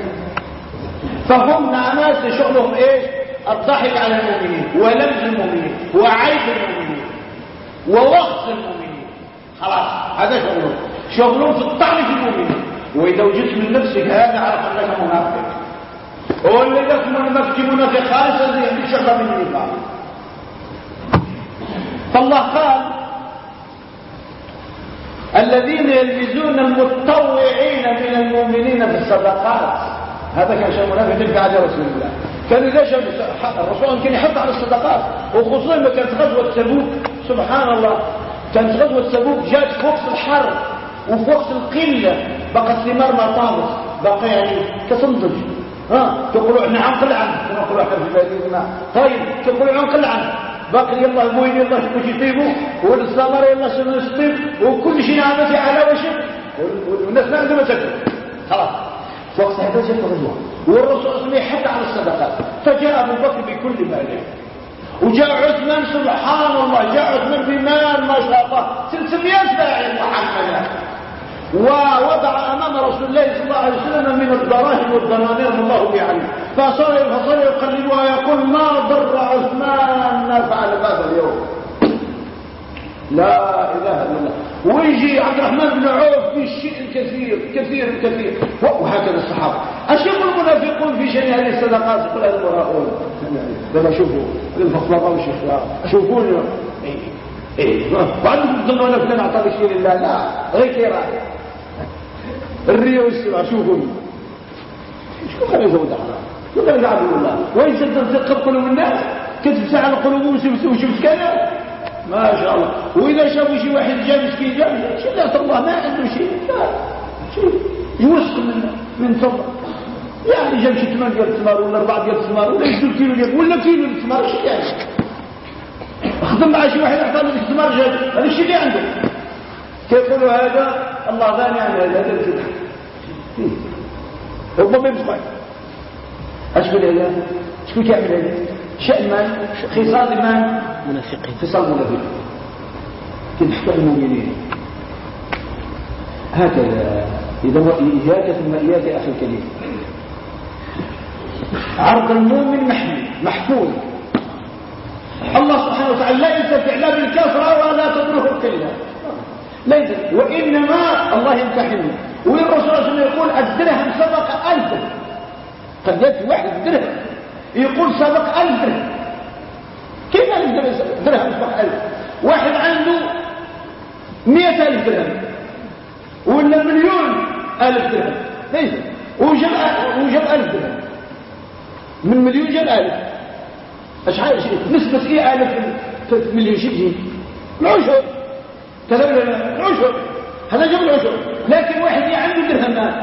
فهم ناس شغلهم إيش؟ الضحك على المؤمنين ولمز المؤمنين وعيب المؤمنين ووقت المؤمنين. خلاص هذا شغلهم. شغلهم في الطعن في المؤمنين. وإذا وجدت من نفسك هذا عرف أنك منافق. واللي ذاك منافق منافق خالص الذي يعمل شغل من النفاق فالله قال الذين يلمزون المتطوعين من المؤمنين في الصدقات. هذا كان شيء منافق في عهد رسول الله. كان شاف الرسول كان يحط على الصدقات. وخصوصا لما كانت غزوة تبوك. سبحان الله. كانت غزوة تبوك جات فوق الحر. وفوق القلة بقى الثمار ما طابت بقى يعني كتنضج ها تقولوا إحنا عنقل عنه نقولوا إحنا في بلادنا طيب تقولوا عنقل عنه باقي يلا بوين يلا شنو يطيبوا والسمر يلا شنو يطيب وكل شيء على وشك. والناس ما عندهم تاكل خلاص. وقت هذا جاء الرجوع والرسول صلى الله عليه وسلم حتى على الصدقات. فجاء أبو بكر بكل ماله وجاء عثمان سبحان الله جاء عثمان بمال ما شاء الله. 300 داعي محمد. ووضع أمام رسول الله صلى الله عليه وسلم من الدراهم والدنانير الله به فصار فصار يقلبها يقول ما ضر عثمان؟ ما فعل هذا اليوم. لا إله إلا الله. ويجي عبد الرحمن بن عوف في شيء كثير كثير كثير. وهكذا الصحابة. أشوف المنافقون في شأن هذه الصدقات يقول هذا المراؤون لما شوفوا الفخلطه والشيخ شوفوني إيه إيه. وعندكم تظنوا أنا فلان اعطى شيء لله؟ لا غير كيرا. الريا والسمع شوفوني شكون كان يزود حرام شكون كان الله وين تنتقب قلوب الناس كتفتح على قلوبهم وشوف كذا. ما شاء الله. وإذا شافوا شي واحد جا مسكين جا لا الله ما عنده شيء لا شيء يوسخ من من فضل. يعني جاب شي ثمان ديال الثمار ولا اربعه ديال الثمار ولا يجدوا كيلو ديال ولا كيلو ديال الثمار شي يعني. خدم مع شي واحد عطاه ديك الثمار جاب. هذا الشيء اللي عنده. كيقولوا هذا الله غني عن هذا هذا الفتح ربما يبقى اشكون هذا شكون كيعمل هذا؟ شأن من؟ خصال من؟ منافقين خصال منافقين كنحكى المؤمنين هكذا. إذا إياك ثم إياك أخي الكريم. عرض المؤمن محمي محفوظ. الله سبحانه وتعالى لا ينتفع لا بالكثرة ولا تضره القلة ليس وإنما الله يمتحنه والرسول صلى الله عليه وسلم يقول الدرهم سبق ألف. قد يأتي واحد درهم يقول سبق ألف درهم. كيف ألف درهم؟ سبق ألف واحد. عنده مئة ألف درهم. ولا مليون ألف درهم. ليس وجاب وجاب ألف درهم. من مليون جاب ألف. أشحال نسبة إيه ألف في مليون تجي العشر. كذا العشر. هذا جاب العشر. لكن واحد عنده درهمان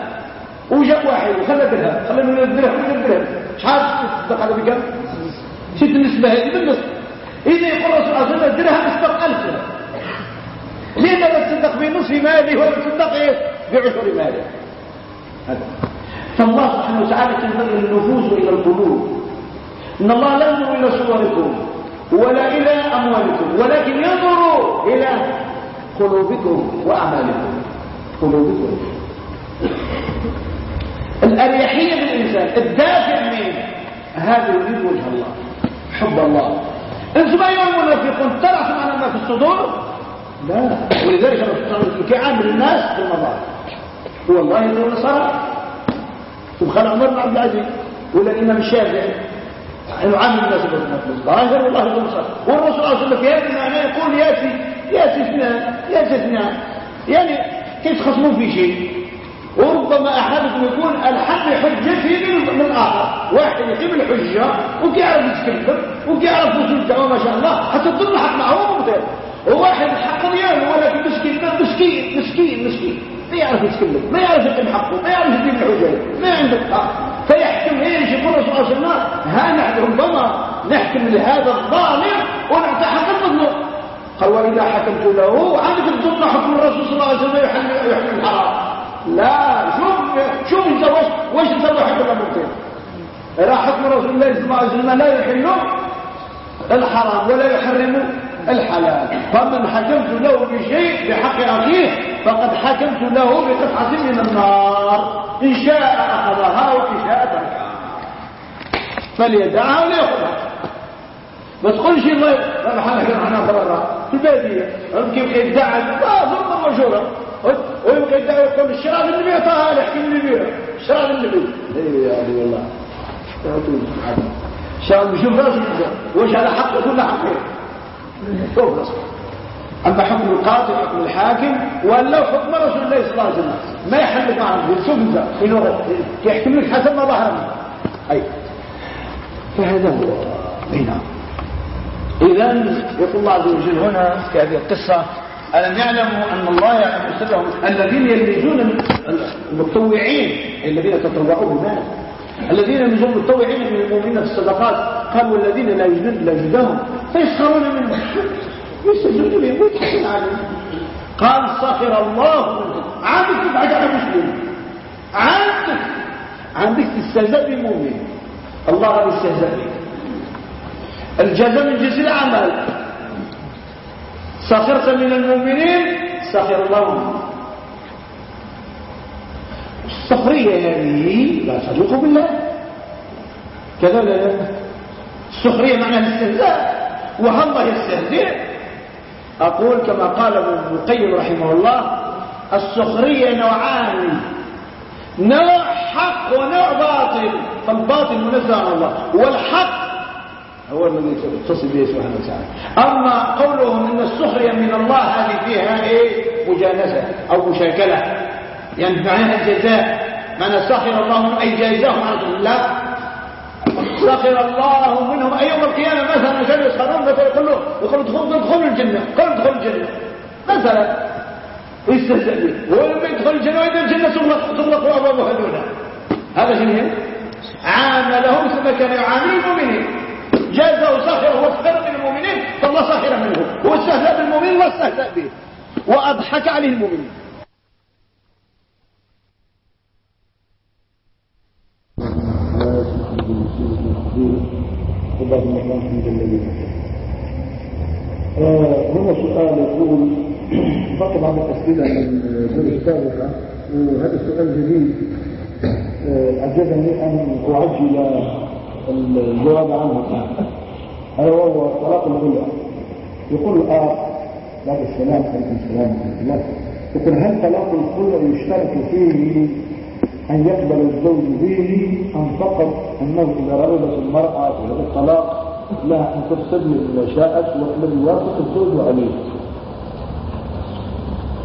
وجاب واحد وخلى درهم. خلى من الدرهم من الدرهم. شحال تصدق على بكم ست النسبة هذه بالنصف إذا يقول الرسول صلى الله عليه وسلم الدرهم يصدق ألف درهم لا تصدق بنصف مالي ولا تصدق إيه؟ بعشر مالي. هذا. فالله سبحانه وتعالى تنظر النفوس إلى القلوب. إن الله لا ينظر إلى صوركم ولا إلى أموالكم ولكن ينظر إلى قلوبكم وأعمالكم. قلوبكم. الأريحية للإنسان الدافع من هذا يريد وجه الله حب الله. إنتم أيها المنافقون طلعتم على ما في الصدور؟ لا. ولذلك الرسول كعامل الناس في المظاهر والله يقول النصارى سبحان عمر بن عبد العزيز ولا الإمام الشافعي يعامل الناس بالظاهر والله يقول النصارى. والرسول صلى الله عليه وسلم في هذا المعنى يقول ياتي ياتي اثنان ياتي اثنان. يعني كيف تخصمون في شيء؟ وربما أحدكم يكون الحق حجته من الآخر واحد يقيم الحجة وكيعرف يتكلم وكيعرف يوصل الدعوه ما شاء الله حتى تضل الحق معه مبتدئ وواحد الحق ديالو ولكن مسكين مسكين مسكين مسكين. ما يعرف يتكلم ما يعرف يقيم حقه ما يعرف يقيم الحجة ما عنده حق فيحكم إيش؟ يقول الرسول صلى الله عليه وسلم ها نحن ربما نحكم لهذا الظالم ونعطي حق المظلوم قال وإذا حكمت له عندك تظن حكم الرسول صلى الله عليه وسلم يحكم الحرام. لا شوف شوف انت واش واش انت ولا ممكن راه حكم رسول الله صلى الله عليه وسلم لا يحل الحرام ولا يحرم الحلال. فمن حكمت له بشيء بحق أخيه فقد حكمت له بقطعة من النار. إن شاء أخذها وإن شاء تركها. فليدعها وليأخذها. ما تقولش الله انا حنا في البادية. كيف يدعي لا ظلم مجوره ويبقى يدعي يقول الشراب النبي اعطاها لك النبي الشراب النبي. اي يا علي والله. الشراب بشوف راسك واش هذا حق؟ كل حقه. شوف راسك. أما حكم القاضي حكم الحاكم ولا حكم رسول الله صلى الله عليه وسلم. ما يحل معه. شوف انت يحكم لك حسب ما ظهر. أي. فهذا هو. اي نعم. اذا يقول الله عز وجل هنا في هذه القصة ألم يعلموا أن الله يعلم سرهم؟ الذين يلمزون المتطوعين الذين تطوعوا بالمال الذين يلمزون المتطوعين من المؤمنين في الصدقات قالوا الذين لا يجدون لا يجدهم فيسخرون منه يستجدون لهم ويضحكون عليه قال سخر الله منه عندك تبعد على مسلم؟ عندك عندك تستهزأ بمؤمن الله غادي يستهزأ بك. الجزاء من جنس العمل سخرت من المؤمنين سخر الله السخرية هذه لا تليق بالله. كذا لا السخرية معناها الاستهزاء الله يستهزئ. أقول كما قال ابن القيم رحمه الله السخرية نوعان نوع حق ونوع باطل. فالباطل منزه عن الله والحق هو الذي يتصل به سبحانه وتعالى. أما قولهم إن السخرية من الله هذه فيها إيه؟ مجانسة أو مشاكلة. يعني معناها الجزاء. معنى سخر الله أي جازاهم عن الله سخر الله منهم أي يوم القيامة مثلا عشان يسخرون مثلا يقول له يقول ادخل ادخل الجنة. قل ادخل الجنة. مثلا. يستهزئ به. ولما يدخل الجنة وإذا الجنة تغلق أبوابها دونه هذا شنو عاملهم ثم كان يعامل المؤمنين جازه سخر وسخر من المؤمنين فالله سخر منه. واستهزأ بالمؤمنين واستهزأ به. وأضحك عليه المؤمنين هنا سؤال يقول بقى بعض الأسئلة من دور السابقة وهذا السؤال جديد. أعجبني أن أعجل الجواب عنه. الآن هذا هو طلاق الغلة يقول الآخ بعد السلام عليكم السلام ورحمة الله يقول هل طلاق الخلع يشترط فيه أن يقبل الزوج به أم فقط أنه إذا رغبت المرأة إلى الطلاق لها أن تستدل إذا شاءت والذي يوافق الزوج عليه؟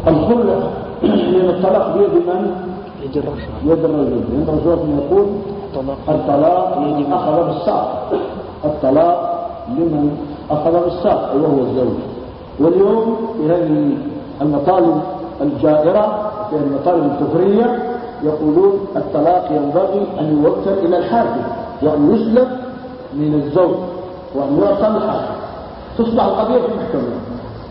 الخلع من الطلاق بيد من؟ يد الرجل. يد الرجل. لأن الرجل. يقول الطلاق. لمن أخذ بالساق الطلاق لمن أخذ بالساق وهو الزوج. واليوم في هذه المطالب الجائرة في المطالب الكفرية يقولون الطلاق ينبغي أن يوكل إلى الحاكم وأن يسلب من الزوج وأن يعطى الحاكم. تصبح القضية في المحكمة.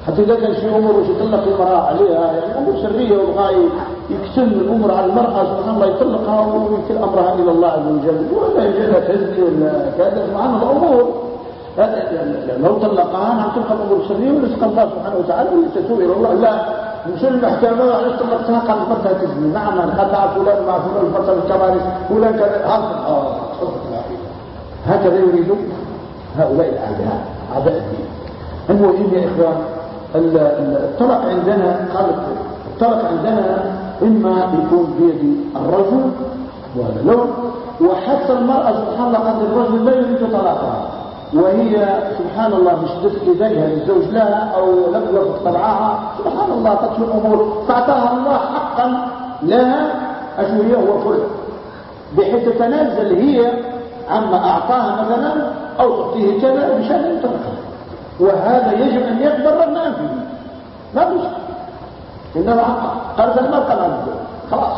حتى إذا كان شيء أمور وش يطلق المرأة عليها. يعني أمور سرية ويبغى يكتم الأمور على المرأة سبحان الله يطلقها ويكل أمرها إلى الله عز وجل. ولا يجعلها تزني ولا كذا. سبحان الله أمور. لو طلقها نعم تبقى الأمور سرية ورزق الله سبحانه وتعالى؟ ويتتوب إلى الله؟ لا. مش المحكمة على طلقتها قال فرتها تزني. نعم قطع فلان مع فلان فرتها الكوارث. فلان كذا. هكذا يريد هؤلاء الأعداء أعداء الدين. المهم يا إخوان الطلق عندنا الطلق عندنا إما يكون بيد الرجل وهذا لون وحتى المرأة سبحان الله قد الرجل لا يريد طلاقها وهي سبحان الله مش إيديها للزوج لها أو لم يوافق طبعها سبحان الله تطلب أمور. فأعطاها الله حقا لها أشو هي هو كل بحيث تتنازل هي عما أعطاها مثلا أو تعطيه كذا مشان ينطلقها وهذا يجب أن يقبل رغم أنفه ما مش إنما قرض المرأة مع الزوج خلاص.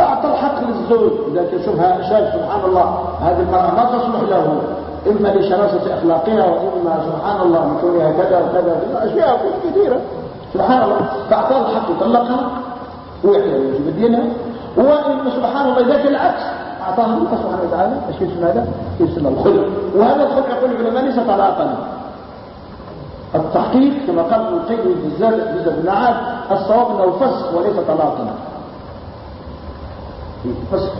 أعطى الحق للزوج إذا تشوفها شايف سبحان الله هذه المرأة ما تصلح له. إما لشراسة أخلاقها وإما سبحان الله من كونها كذا وكذا. أشياء كثيرة. سبحان الله. فأعطى الحق يطلقها ويجب دينها وإن سبحان الله إذا العكس أعطاه الله سبحانه وتعالى إيش اسم هذا؟ اسم الخلق وهذا الخلق يقول العلماء ليس طلاقا. التحقيق كما قال ابن القيم بالزاد بن عاد الصواب أنه فسخ وليس طلاقا. فسخ.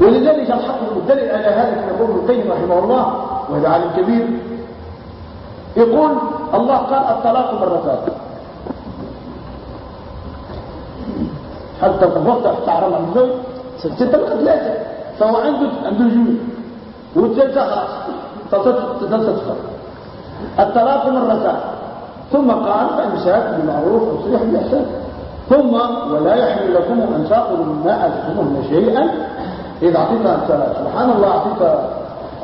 ولذلك الحق المدلل على هذا كما يقول ابن القيم رحمه الله وهذا عالم كبير. يقول الله قال الطلاق مرتان. حتى تفضل تعرف عن الزوج؟ ستة ثلاثة. فهو عنده عنده جنون والثالثة خلاص تتصفر الطلاق مرتان. ثم قال فإمساك بمعروف وتصريح بإحسان ثم ولا يحمل لكم أن تأخذوا مما آتيتموهن شيئا. إذا أعطيتها سبحان الله أعطيتها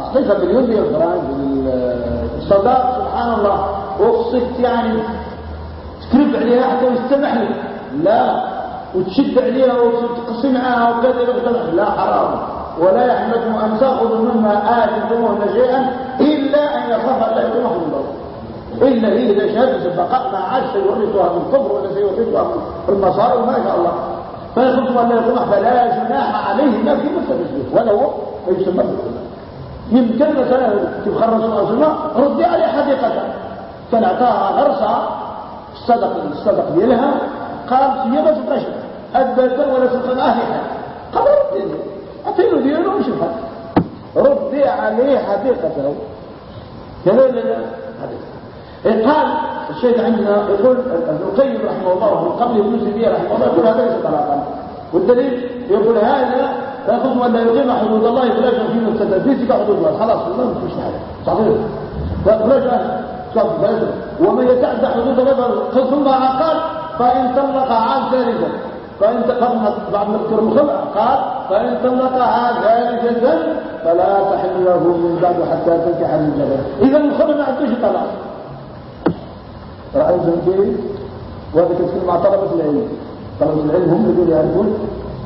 أعطيتها باليد الفرنج بالصداق. سبحان الله وقصدت يعني. تكرب عليها حتى يستمح لك. لا. وتشد عليها وتقسم معها وكذا. لا حرام. ولا يحملكم أن تأخذوا مما آتيتموهن شيئا إلا أن يخاف أن لا يكون حدود الله الا هي اذا شهدت البقاء ما عاد سيورثها من كفر ولا سيورثها من المصائب ما شاء الله. فيخاف أن لا يكون فلا جناح عليه ما في مثل ولا هو يسمى يمكن مثلا تبخر صلى الله وسلم ردي عليه حديقته كان اعطاها غرسة الصدق الصدق ديالها قال هي ما تبقاش البلد ولا تبقى اهلها قال ردي ديالو ومشي بحال ردي عليه حديقته. لا؟ إيه قال الشيخ عندنا يقول ابن القيم رحمه الله ومن قبل ابن تيمية رحمه الله يقول هذا ليس طلاقا. والدليل يقول هذا ياخذ أن لا يقيم حدود الله فلا مبتدا في حدود الله. خلاص ما فيش حاجة. صحيح. فلا ومن يتعدى حدود الله ثم عقال فإن طلق عاد ثالثا فإن قبل بعد نذكر الخلع قال فإن طلقها ثالثة فلا تحل له من بعد حتى تنكح من جبل. إذا الخلع ما عندوش طلاق. رأيتم كيف؟ وهذا كثير مع طلبة العلم. طلبة العلم هم الذين يعرفون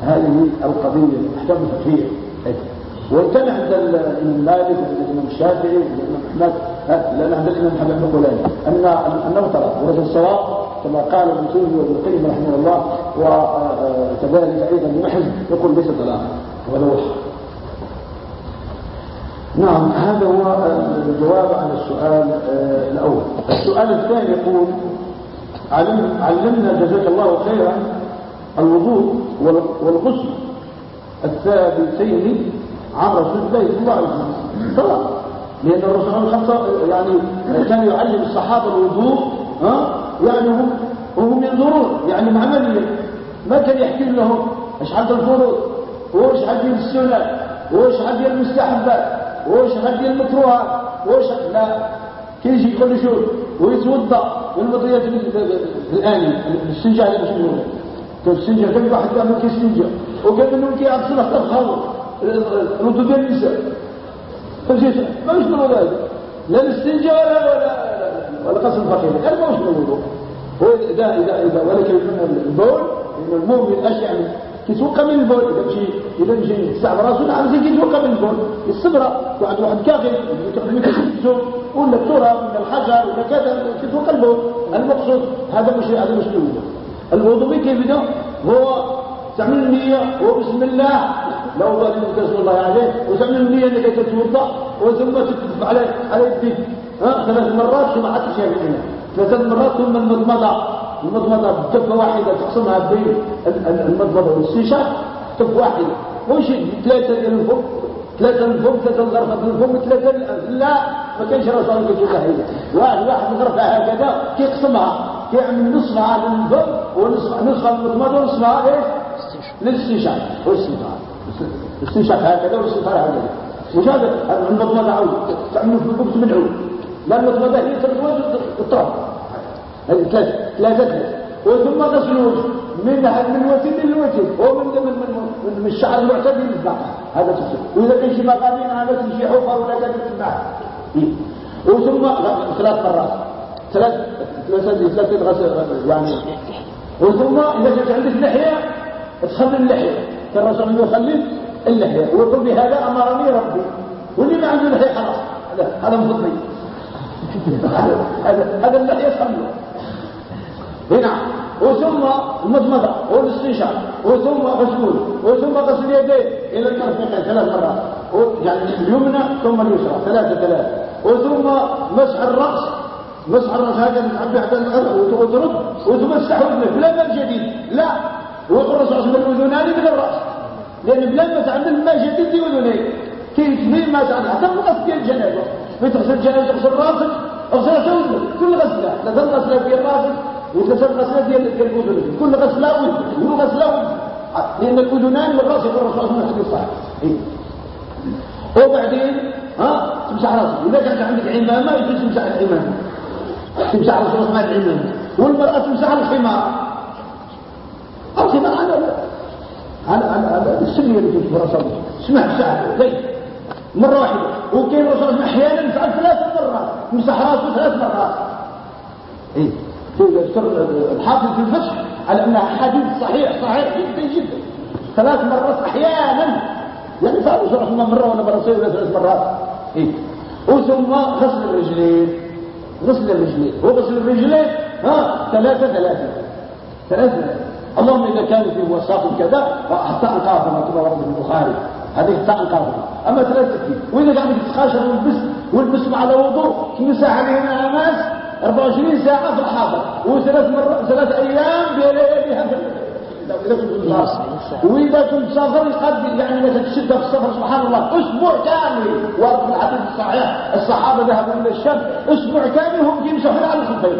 هذه القضية. أحكام الفقهية وكان عند الإمام مالك والإمام الشافعي والإمام أحمد. لأن عند الإمام محمد بن أن أنه طلق ورجل الصواب كما قال ابن تيمية وابن القيم رحمه الله وكذلك أيضا ابن حزم يقول ليس طلاق وهذا هو نعم هذا هو الجواب عن السؤال الأول. السؤال الثاني يقول علم علمنا جزاك الله خيرا الوضوء والغسل الثابتين عن رسول الله صلى الله عليه وسلم. طبعا لأن الرسول وسلم يعني كان يعلم الصحابة الوضوء ها يعني هم وهم ينظرون يعني عمليا كان يحكي لهم إيش حد الفروض وإيش حد السنن وإيش حد المستحبات وإيش حد المكروهات وإيش لا كل شيء ويتوضأ والمضيات الآن الاستنجاء اللي باش نقول كيف الاستنجاء كم واحد كان كيستنجا وكان منهم كيعصر حتى الخمر ردوا ديال النساء. فجيت ما مش هذا. لا الاستنجاء ولا ولا ولا قسم فقير. قال ما مش الوضوء هو اذا اذا إذا ولكن البول ان المؤمن يعني كيتوقع من البول. إذا مشي إذا مشي يستعب راسه نعم زي كيتوقع من البول. الصبره واحد واحد الزوج ولا التراب ولا الحجر ولا كذا كيتوقع البول. المقصود هذا مش هذا مش الوضوء الوضوء كيف يبدا هو تعمل النية. وبسم الله. ظالم بسم الله عليه. وتعمل النية إنك تتوضا وثم تكتب على على يديك ها ثلاث مرات ثم حتى شيء ثلاث مرات ثم المضمضة. المضمضة دفة واحدة تقسمها بين المضمضة والسيشة دفة واحدة. وش ثلاثة الفم ثلاثة الفم ثلاثة الغرفة الفم ثلاثة لا ما كانش رسول كتب هي واحد واحد غرفة هكذا كيقسمها. كيعمل نصفها للفم ونصف نصفها المضمضة ونصفها إيش؟ للاستنشاق والاستنشاق الاستنشاق هكذا والاستنشاق هكذا. وش هذا؟ المضمضة عود تعمل في الفم تمنعون لأن هي تزوج التراب ثلاثة ثلاثة وثم غسل الوجه من من الوجه للوجه ومن من من, من الشعر المعتدل للباقي هذا تفسير وإذا كان شي مقامين هذا شي حفر ولا كذا تسمع وثم ثلاث مرات. ثلاث ثلاثة ثلاثة غسل يعني. وثم إذا كانت عندك لحية تخلي اللحية. كان الرسول يخلي اللحية. ويقول بهذا أمرني ربي. واللي ما عنده لحية خلاص. هذا مفضي. هذا اللحية خليه هنا وثم المضمضة والاستنشاق وثم غسول وثم غسل اليدين إلى المرفقين ثلاث مرات يعني اليمنى ثم اليسرى ثلاثة ثلاثة وثم مسح الرأس مسح الرأس هذا نتعبي حتى وترد وتمسح اذنك بلا ماء جديد لا ويقول الرسول صلى الله عليه وسلم من الرأس لأن بلا ما تعمل ماء جديد في اذنيك كيف ما تعمل حتى الغسل ديال الجنازة تغسل الجنازة تغسل راسك أغسل اذنك كل غسلة. لا غسلة في راسك وثلاث غسلات ديال الاذن كل غسلة ود كل غسلة ود لأن الاذنان والرأس يقول الرسول صلى الله عليه وسلم إيه. وبعدين ها تمسح راسك. إذا كانت عندك عمامة يجوز تمسح العمامة. تمسح راسك مع العمامة. والمرأة تمسح الخمار الخمار على على على السنية اللي في الرسول اسمع زي مرة واحدة. وكاين الرسول أحيانا يفعل ثلاث مرات يمسح راسه ثلاث مرات. يذكر الحافظ في الفتح على انها حديث صحيح صحيح جدا جدا. ثلاث مرات أحيانا. يعني فعلوا سورة مرة ولا مرتين ولا ثلاث مرات. إيه؟ وثم غسل الرجلين. غسل الرجلين. وغسل الرجلين ها ثلاثة ثلاثة. ثلاثة اللهم إذا كان فيه وساق كذا حتى أنقاذنا كما ورد في البخاري. هذه حتى أنقاذنا أما ثلاثة كيف وإذا كان تتخاشر والبس والبس على وضوء تمسح علينا أماس؟ 24 ساعة في الحاضر وثلاث مرات ثلاث أيام بلياليها وإذا كنت سافر يقدر يعني مثلا تشد في السفر سبحان الله أسبوع كامل. ورد الحديث الصحيح. الصحابة ذهبوا إلى الشام أسبوع كامل هم يمسحون على الخفين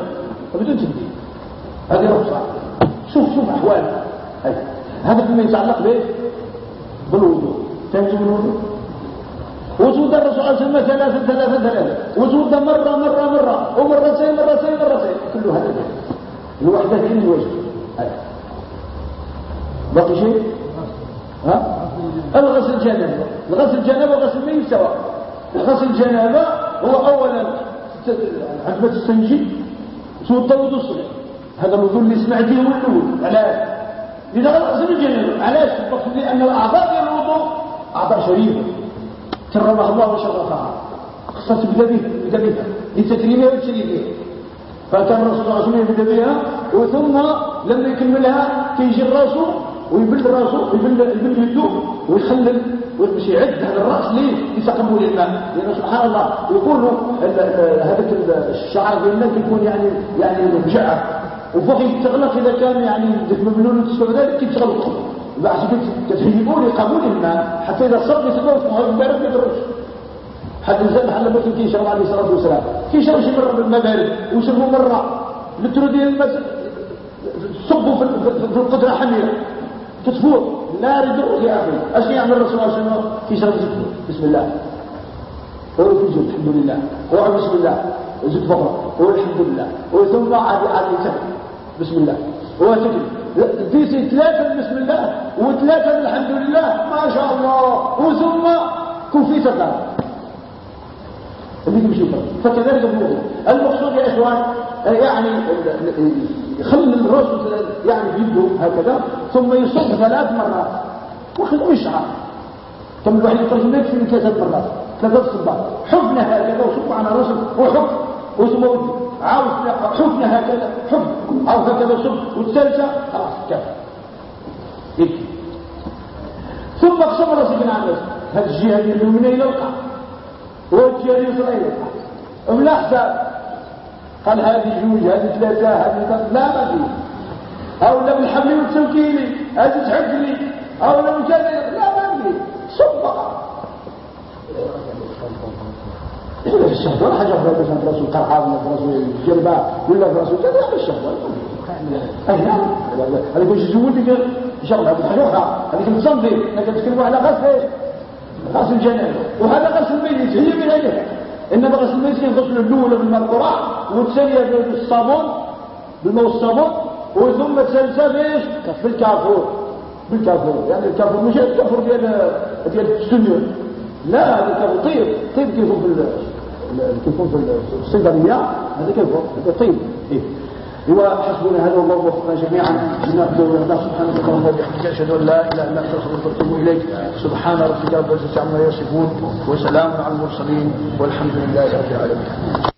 بدون تبديل هذه رخصه شوف شوف احوال هذا فيما يتعلق به بالوضوء. تنجي بالوضوء؟ وجود الرسول عليه وسلم ثلاثة ثلاثة ثلاثة. وجود مرة مرة مرة. ومرتين مرتين مرتين. كل هذا الوحدة في الوجه بقي شيء؟ ها؟ الغسل الجنابة. الغسل الجنابة وغسل الميت سواء غسل الجنابة هو اولا. عندما تستنجي سوى التوض الصغير هذا الوضوء اللي سمعت به هو الأول. علاش؟ إذا غسل الجنابة. علاش؟ لأن الأعضاء ديال الوضوء أعضاء شريفة. كرمها الله وشرفها تبدا بها لتكريمها وتشريفها فكان الرسول صلى الله عليه وسلم بها وثم لما يكملها كيجي الرسول ويبل راسه يبل يده ويخلل ويمشي يعد هذا الرأس ليه لتقبل الماء لأنه سبحان الله يقول هذاك الشعر ديالنا كيكون يعني يعني مجعر وفوق يتغلق إذا كان يعني تسوى ذلك كيتغلق. بعد كتهيئوا لقبول الماء حتى صب يتبوت مهم البارد ما يدرش حتى الانسان بحال لما كيشرب عليه الصلاة والسلام. كيشرب شي مرة بالماء بارد ويشربوا مرة. لترو ديال الماء صبوا في القدرة حميره تطفور لا يضر يا أخي. إيش يعمل الرسول صلى الله عليه وسلم؟ شرب زيت بسم الله. هو في الحمد لله. هو بسم الله. زيت فقط. هو الحمد لله. وثم عادي عادي بسم الله. هو ثلاثة بسم الله وثلاثة الحمد لله ما شاء الله. وثم كفيت الدار اللي تمشي فكذلك الموضوع المقصود يا إخوان يعني يخلي الرسل يعني يده هكذا ثم يصب ثلاث مرات. وخلوا يشعر. ثم الواحد يترجم لك في ثلاث مرات. ثلاث صبات حفنة هكذا وصب على راسه وحب. وثم عاوز حفنة هكذا حب. أو هكذا صب والثالثة خلاص كفى. ثم راسك عن نفسه هذه الجهة اليمنى إلى القاع والجهة اليسرى إلى القاع املا قال هذه جوج هذه ثلاثة هذه لا ما فيه أو لا بالحمل والتوكيل هذه تعقلي أو لا مجادلة لا ما فيه إلا الشهوة حاجة أخرى مثلا في رسول قرعة ولا في رسول الجلبة ولا في رسول كذا هذا الشهوة نعم هذا كل شيء زود لك هذه حاجة أخرى. هذيك المصنفي أنك تتكلم على غسل غسل الجنازة وهذا غسل الميت. هي من أجلها إنما غسل الميت يغسل الأولى بالماء القرآن وتسلي بالصابون بالماء والصابون وثم تسلسل بإيش؟ بالكافور. بالكافور. يعني الكافور مش الكافور ديال ديال السنة لا هذا كافور طيب طيب كيفهم في في الصيدلية هذا كيفهم هذا طيب. إيه. هو حسبنا هذا والله وفقنا جميعا. نعبد الله سبحانه وتعالى وبحمدك أشهد أن لا إله إلا انت استغفرك واتوب اليك سبحان ربك رب العزة عما يصفون وسلام على المرسلين والحمد لله رب العالمين.